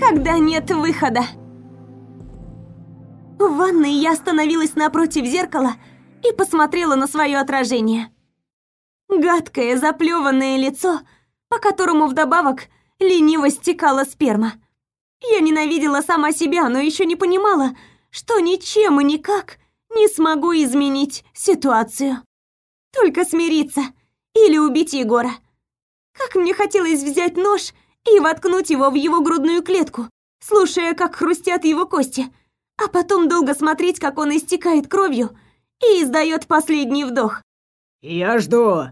когда нет выхода. В ванной я остановилась напротив зеркала и посмотрела на свое отражение. Гадкое, заплеванное лицо, по которому вдобавок лениво стекала сперма. Я ненавидела сама себя, но еще не понимала, что ничем и никак не смогу изменить ситуацию. Только смириться или убить Егора. Как мне хотелось взять нож и воткнуть его в его грудную клетку, слушая, как хрустят его кости, а потом долго смотреть, как он истекает кровью и издает последний вдох. «Я жду!»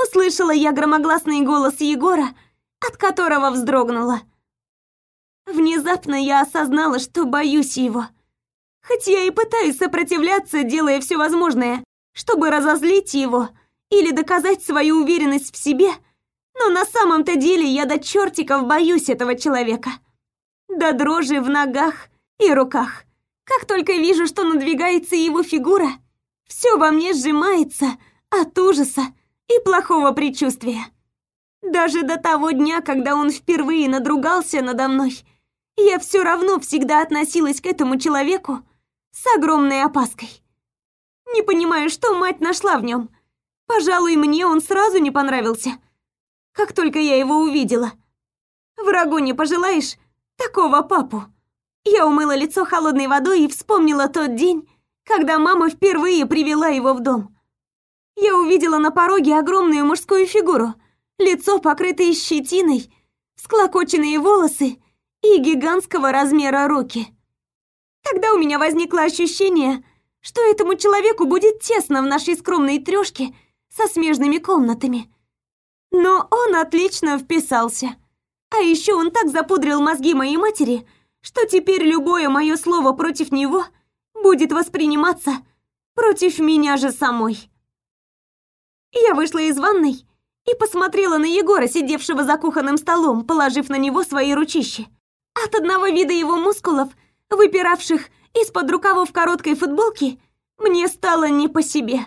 Услышала я громогласный голос Егора, от которого вздрогнула. Внезапно я осознала, что боюсь его. Хоть я и пытаюсь сопротивляться, делая все возможное, чтобы разозлить его или доказать свою уверенность в себе, но на самом-то деле я до чертиков боюсь этого человека. До дрожи в ногах и руках. Как только вижу, что надвигается его фигура, все во мне сжимается от ужаса и плохого предчувствия. Даже до того дня, когда он впервые надругался надо мной, я все равно всегда относилась к этому человеку с огромной опаской. Не понимаю, что мать нашла в нем. Пожалуй, мне он сразу не понравился. Как только я его увидела. Врагу не пожелаешь такого папу. Я умыла лицо холодной водой и вспомнила тот день, когда мама впервые привела его в дом. Я увидела на пороге огромную мужскую фигуру, лицо покрытое щетиной, всклокоченные волосы и гигантского размера руки. Тогда у меня возникло ощущение, что этому человеку будет тесно в нашей скромной трёшке со смежными комнатами. Но он отлично вписался. А еще он так запудрил мозги моей матери, что теперь любое мое слово против него будет восприниматься против меня же самой. Я вышла из ванной и посмотрела на Егора, сидевшего за кухонным столом, положив на него свои ручищи. От одного вида его мускулов, выпиравших из-под рукавов короткой футболки, мне стало не по себе.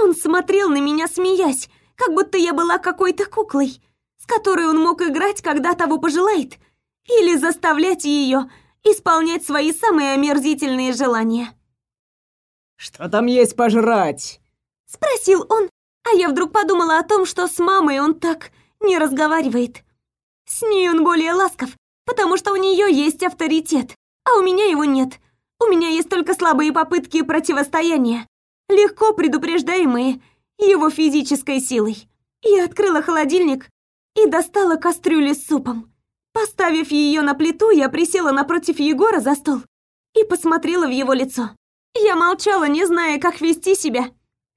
Он смотрел на меня, смеясь, как будто я была какой-то куклой, с которой он мог играть, когда того пожелает, или заставлять ее исполнять свои самые омерзительные желания. «Что там есть пожрать?» Спросил он, а я вдруг подумала о том, что с мамой он так не разговаривает. С ней он более ласков, потому что у нее есть авторитет, а у меня его нет. У меня есть только слабые попытки противостояния, легко предупреждаемые его физической силой. Я открыла холодильник и достала кастрюлю с супом. Поставив ее на плиту, я присела напротив Егора за стол и посмотрела в его лицо. Я молчала, не зная, как вести себя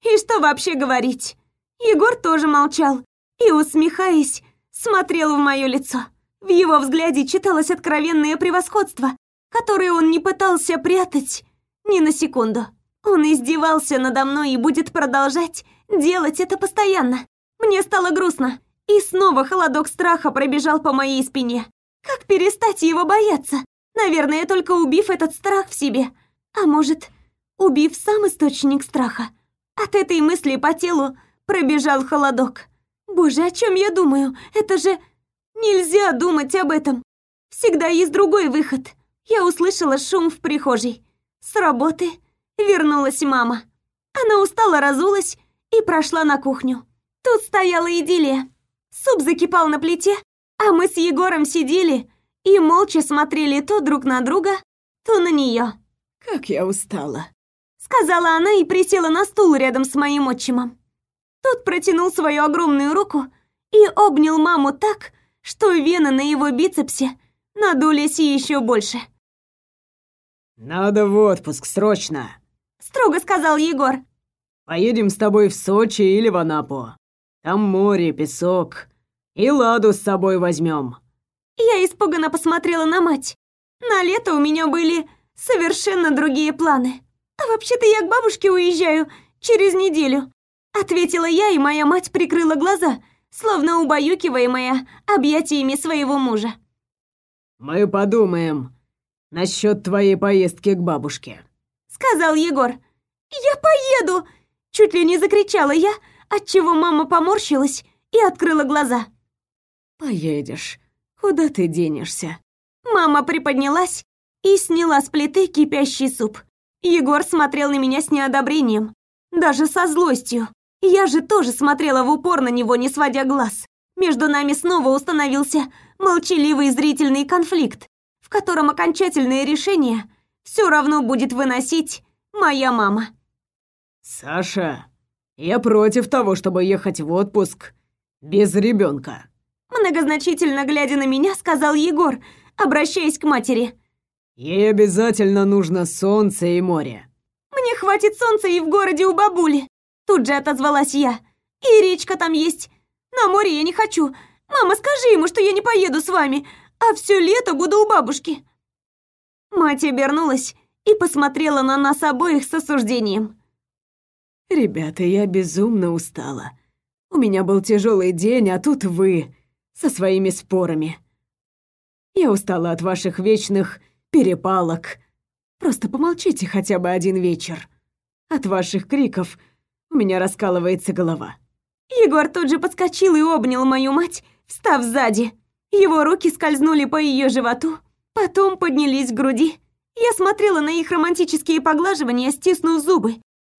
и что вообще говорить. Егор тоже молчал и, усмехаясь, смотрел в мое лицо. В его взгляде читалось откровенное превосходство, которое он не пытался прятать ни на секунду. Он издевался надо мной и будет продолжать делать это постоянно. Мне стало грустно, и снова холодок страха пробежал по моей спине. Как перестать его бояться? Наверное, только убив этот страх в себе. А может, убив сам источник страха? От этой мысли по телу пробежал холодок. Боже, о чем я думаю? Это же... Нельзя думать об этом. Всегда есть другой выход. Я услышала шум в прихожей. С работы вернулась мама. Она устало разулась и прошла на кухню. Тут стояла идиллия. Суп закипал на плите, а мы с Егором сидели и молча смотрели то друг на друга, то на нее. «Как я устала», — сказала она и присела на стул рядом с моим отчимом. Тот протянул свою огромную руку и обнял маму так, что вены на его бицепсе надулись еще больше. «Надо в отпуск, срочно!» Строго сказал Егор. «Поедем с тобой в Сочи или в Анапу. Там море, песок. И Ладу с собой возьмем». Я испуганно посмотрела на мать. На лето у меня были совершенно другие планы. А вообще-то я к бабушке уезжаю через неделю. Ответила я, и моя мать прикрыла глаза – словно убаюкиваемая объятиями своего мужа. «Мы подумаем насчет твоей поездки к бабушке», — сказал Егор. «Я поеду!» — чуть ли не закричала я, отчего мама поморщилась и открыла глаза. «Поедешь. Куда ты денешься?» Мама приподнялась и сняла с плиты кипящий суп. Егор смотрел на меня с неодобрением, даже со злостью. Я же тоже смотрела в упор на него, не сводя глаз. Между нами снова установился молчаливый зрительный конфликт, в котором окончательное решение все равно будет выносить моя мама. «Саша, я против того, чтобы ехать в отпуск без ребенка. Многозначительно глядя на меня, сказал Егор, обращаясь к матери. Ей обязательно нужно солнце и море. Мне хватит солнца и в городе у бабули. Тут же отозвалась я. И речка там есть. На море я не хочу. Мама, скажи ему, что я не поеду с вами, а все лето буду у бабушки. Мать обернулась и посмотрела на нас обоих с осуждением. Ребята, я безумно устала. У меня был тяжелый день, а тут вы со своими спорами. Я устала от ваших вечных перепалок. Просто помолчите хотя бы один вечер. От ваших криков у меня раскалывается голова. Егор тут же подскочил и обнял мою мать, встав сзади. Его руки скользнули по ее животу, потом поднялись к груди. Я смотрела на их романтические поглаживания, стиснув зубы,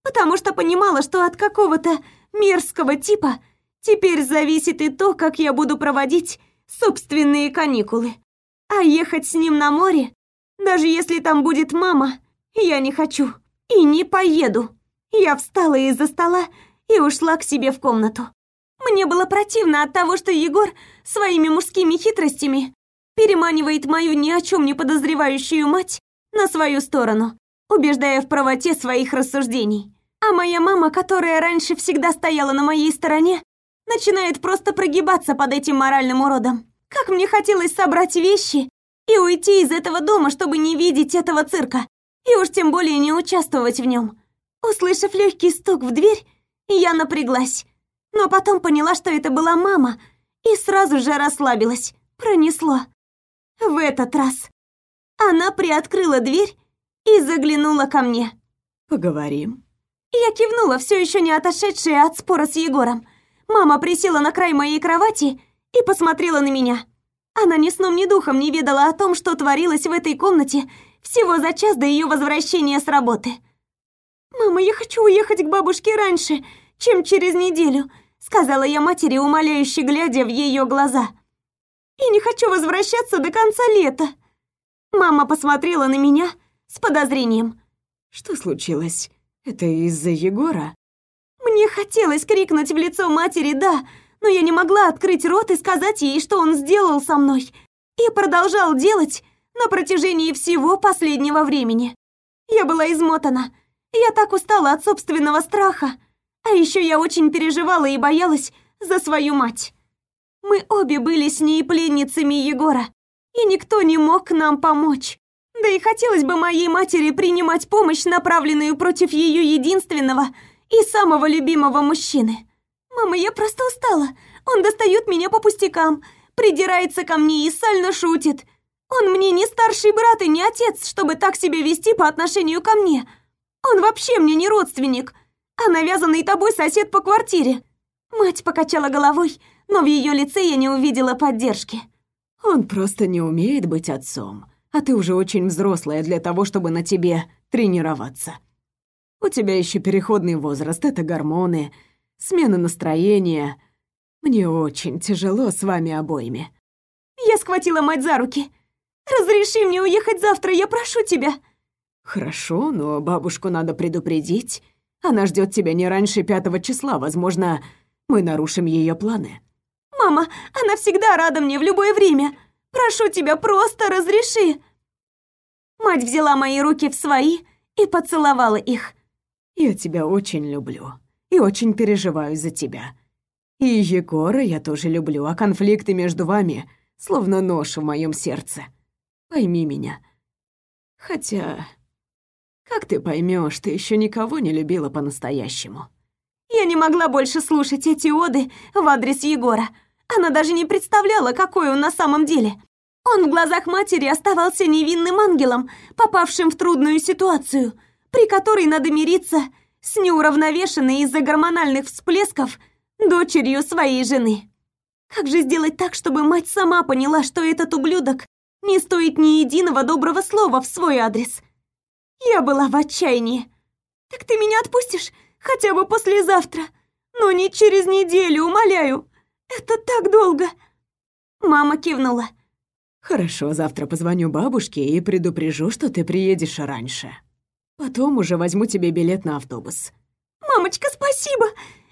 потому что понимала, что от какого-то мерзкого типа теперь зависит и то, как я буду проводить собственные каникулы. А ехать с ним на море, даже если там будет мама, я не хочу и не поеду. Я встала из-за стола и ушла к себе в комнату. Мне было противно от того, что Егор своими мужскими хитростями переманивает мою ни о чем не подозревающую мать на свою сторону, убеждая в правоте своих рассуждений. А моя мама, которая раньше всегда стояла на моей стороне, начинает просто прогибаться под этим моральным уродом. Как мне хотелось собрать вещи и уйти из этого дома, чтобы не видеть этого цирка, и уж тем более не участвовать в нем. Услышав легкий стук в дверь, я напряглась, но потом поняла, что это была мама, и сразу же расслабилась. Пронесло. В этот раз. Она приоткрыла дверь и заглянула ко мне. «Поговорим». Я кивнула, все еще не отошедшая от спора с Егором. Мама присела на край моей кровати и посмотрела на меня. Она ни сном, ни духом не ведала о том, что творилось в этой комнате всего за час до ее возвращения с работы. «Мама, я хочу уехать к бабушке раньше, чем через неделю», сказала я матери, умоляюще глядя в ее глаза. «И не хочу возвращаться до конца лета». Мама посмотрела на меня с подозрением. «Что случилось? Это из-за Егора?» Мне хотелось крикнуть в лицо матери «да», но я не могла открыть рот и сказать ей, что он сделал со мной. И продолжал делать на протяжении всего последнего времени. Я была измотана. Я так устала от собственного страха. А еще я очень переживала и боялась за свою мать. Мы обе были с ней пленницами Егора, и никто не мог нам помочь. Да и хотелось бы моей матери принимать помощь, направленную против ее единственного и самого любимого мужчины. Мама, я просто устала. Он достает меня по пустякам, придирается ко мне и сально шутит. Он мне не старший брат и не отец, чтобы так себя вести по отношению ко мне. Он вообще мне не родственник, а навязанный тобой сосед по квартире. Мать покачала головой, но в ее лице я не увидела поддержки. Он просто не умеет быть отцом, а ты уже очень взрослая для того, чтобы на тебе тренироваться. У тебя еще переходный возраст, это гормоны, смена настроения. Мне очень тяжело с вами обоими. Я схватила мать за руки. Разреши мне уехать завтра, я прошу тебя. Хорошо, но бабушку надо предупредить. Она ждет тебя не раньше пятого числа, возможно, мы нарушим ее планы. Мама, она всегда рада мне в любое время. Прошу тебя, просто разреши. Мать взяла мои руки в свои и поцеловала их. Я тебя очень люблю и очень переживаю за тебя. И Егора я тоже люблю, а конфликты между вами словно нож в моем сердце. Пойми меня. Хотя, как ты поймешь, ты еще никого не любила по-настоящему. Я не могла больше слушать эти оды в адрес Егора. Она даже не представляла, какой он на самом деле. Он в глазах матери оставался невинным ангелом, попавшим в трудную ситуацию – при которой надо мириться с неуравновешенной из-за гормональных всплесков дочерью своей жены. Как же сделать так, чтобы мать сама поняла, что этот ублюдок не стоит ни единого доброго слова в свой адрес. Я была в отчаянии. «Так ты меня отпустишь хотя бы послезавтра, но не через неделю, умоляю. Это так долго!» Мама кивнула. «Хорошо, завтра позвоню бабушке и предупрежу, что ты приедешь раньше. Потом уже возьму тебе билет на автобус». «Мамочка, спасибо!»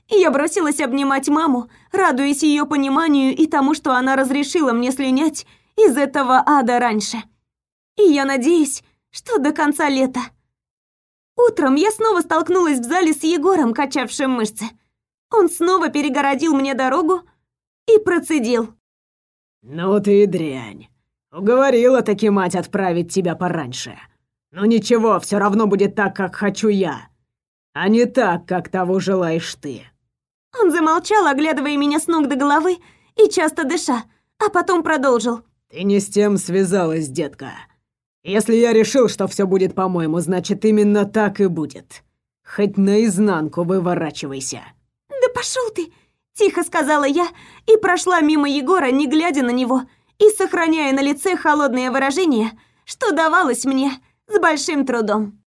Я бросилась обнимать маму, радуясь ее пониманию и тому, что она разрешила мне слинять из этого ада раньше. И я надеюсь, что до конца лета. Утром я снова столкнулась в зале с Егором, качавшим мышцы. Он снова перегородил мне дорогу и процедил. «Ну ты и дрянь. Уговорила таки мать отправить тебя пораньше. Но ничего, все равно будет так, как хочу я, а не так, как того желаешь ты». Он замолчал, оглядывая меня с ног до головы и часто дыша, а потом продолжил. «Ты не с тем связалась, детка. Если я решил, что все будет по-моему, значит, именно так и будет. Хоть наизнанку выворачивайся». «Да пошел ты!» – тихо сказала я и прошла мимо Егора, не глядя на него и сохраняя на лице холодное выражение, что давалось мне с большим трудом.